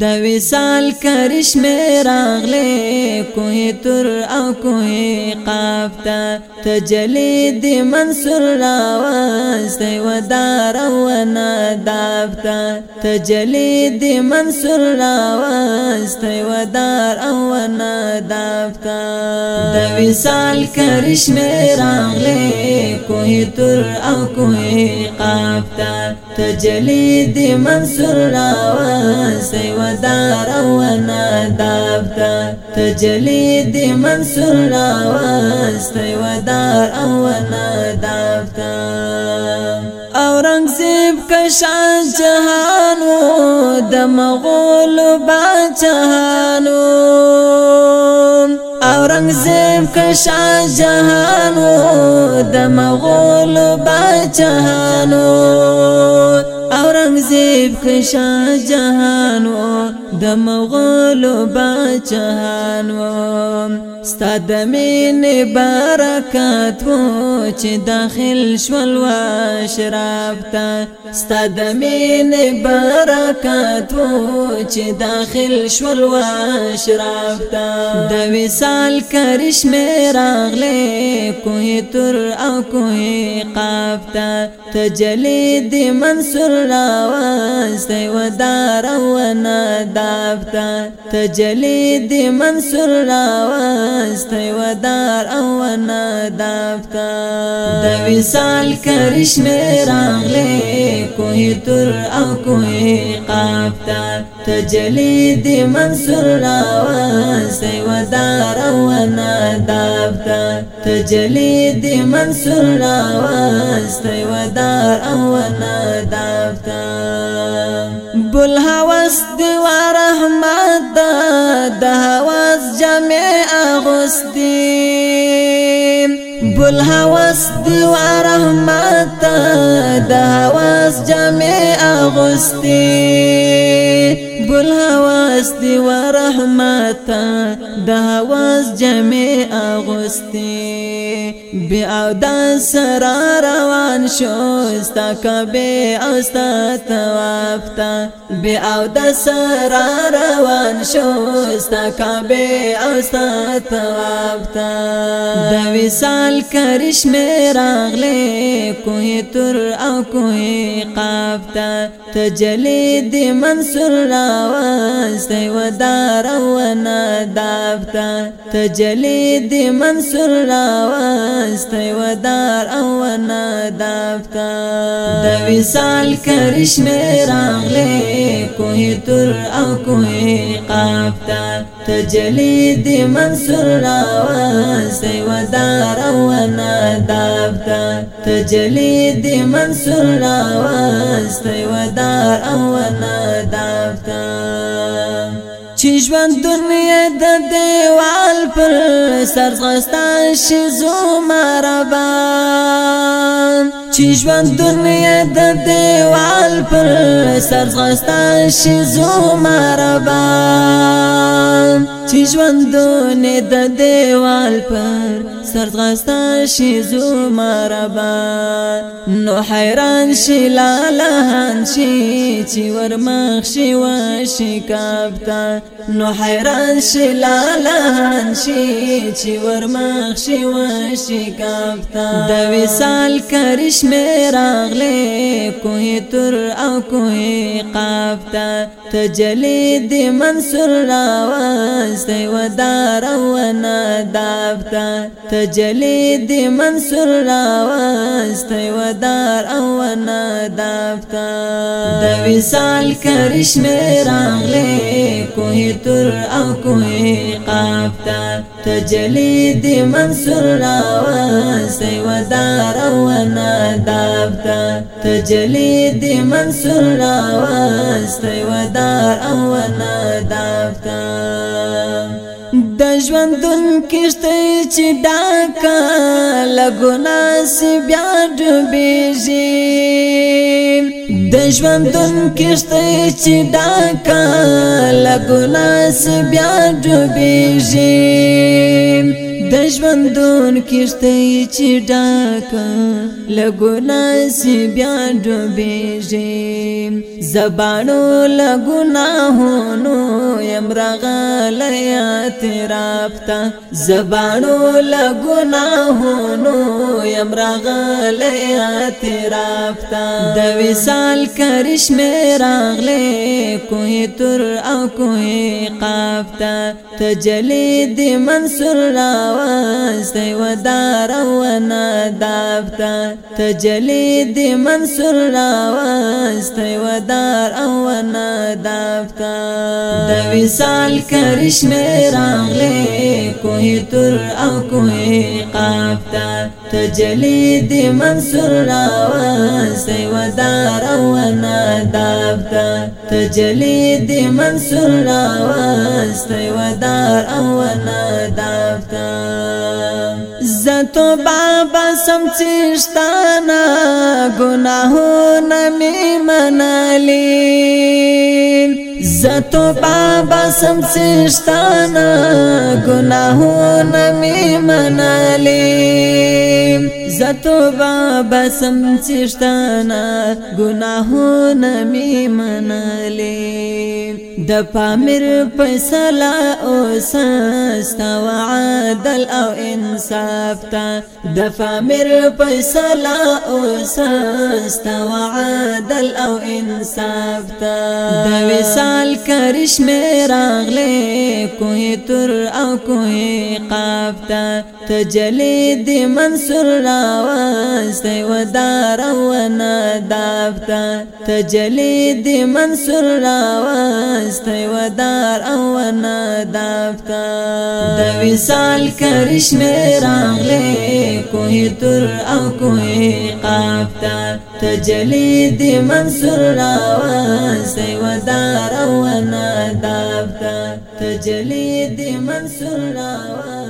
د وسال کرشم راغله کوه تر او کوه قافتا تجلی د منصور راوست و دار او نادافتا تجلی د منصور راوست و دار او نادافتا د وسال کرشم راغله کوه تر او کوه قافتا تجلی دی منصور راوستی و دار و نادابتا تجلی دی منصور راوستی و دار و نادابتا اورنگزیب کشان جهانو د مغول باچهانو اورنګزیب کشا جهانو د مغول بچهانو اورنګزیب کشا جهانو د مغول بچهانو ستاد مین برکات وو چې داخل شول وا شراب تا ستاد مین برکات وو چې داخل شول وا شراب تا د وسال کرشمه راغله کوه تر او کوه قاف تا تجلی د منصور راواز دی ودار او نه دافتا تجلی د منصور راواز استی و دار او نادافتا د وصال کرشم راغلی کوه تر او کوه قافتا تجلی دی منصور راوستی و دار او نادافتا تجلی دی منصور راوستی و دار او نادافتا بل هوس دی و رحمت دا هوس دی بل هوس دی و رحمت د هوس جامع اغستی بل هوس دی و رحمت د هوس جامع اغستی بیا د سرا روان شو استا کبه استا توافتا بیا د سرا روان شو استا کبه استا توافتا د وصال کرشمه راغله کوه تر او کوه قافتا تجلی د منصور راوست و دار و نادافتا تجلی د منصور راوست استی و دار او نادافتا د وصال کرشمه راغلی کوه تر او کوه قافتا تجلی دی منصور راوستی و دار او نادافتا تجلی دی منصور راوستی و دار او نادافتا چې ژوند دنیا د دیوال پر سر ځغستان شي زمربان چې ژوند دنیا د دیوال پر سر ځغستان شي زمربان چې ژوندونه د دیوال پر سرغستا شي زمربا نو حیران شي لالهان شي چې ورمخ شي و شي کاپتا نو حیران شي لالهان شي چې ورمخ شي و شي کاپتا د وسال کرشمه راغله کوه تر او کوه قاپتا تجلی د منصور راواز راستی و دارونا دابتا تجلی دی منصور راوستی و دارونا دابتا د وصال کرشم راغلی کوه تر او کوه قافتا تجلی دی منصور راوستی و دارونا دابتا تجلی دی منصور راوستی و دار او نا دافتا خندون کشته چې ډاکا لګونا سی بیا ډوبېږي د ژوندون کشته چې ډاکا لګونا سی بیا ډوبېږي د ژوندون کشته چې ډاکا لګونا سی بیا ډوبېږي زبانو لګناهونو يمرغل اعتراف تا زبانو لګناهونو يمرغل اعتراف تا د وسال کرشم راغله کوه تر او کوه قاف تا تجلی د منصور راواز دی ودار او ناداب تا تجلی د منصور راواز دی ودار نهار او نه دافتاب د وصال کرشمه راغله کوه تر او کوه قافتا تجلی د منصور راوسته ودار او نه دافتاب تجلی د منصور راوسته ودار او نه دافتاب तो बाबा समचिस्ताना गुनाहों न में मनाली زتو بابا سمسشتانا گناہونا می منالی زتو بابا سمسشتانا گناہونا می منالی د پامیر فیصله او سستا وعدل او انصاف تا د پامیر فیصله او سستا وعدل او انصاف تا د وسا سل کرشمه راغله کوه تر او کوه قاف ته تجلی دی منصور راوست و دار و نداب ته تجلی دی منصور راوست و دار او نداب ته د وصال کرشمه راغله کوه تر او کوه قاف ته تجلی دی منصور راوان سیو دار و نادابتا تجلی دی منصور راوان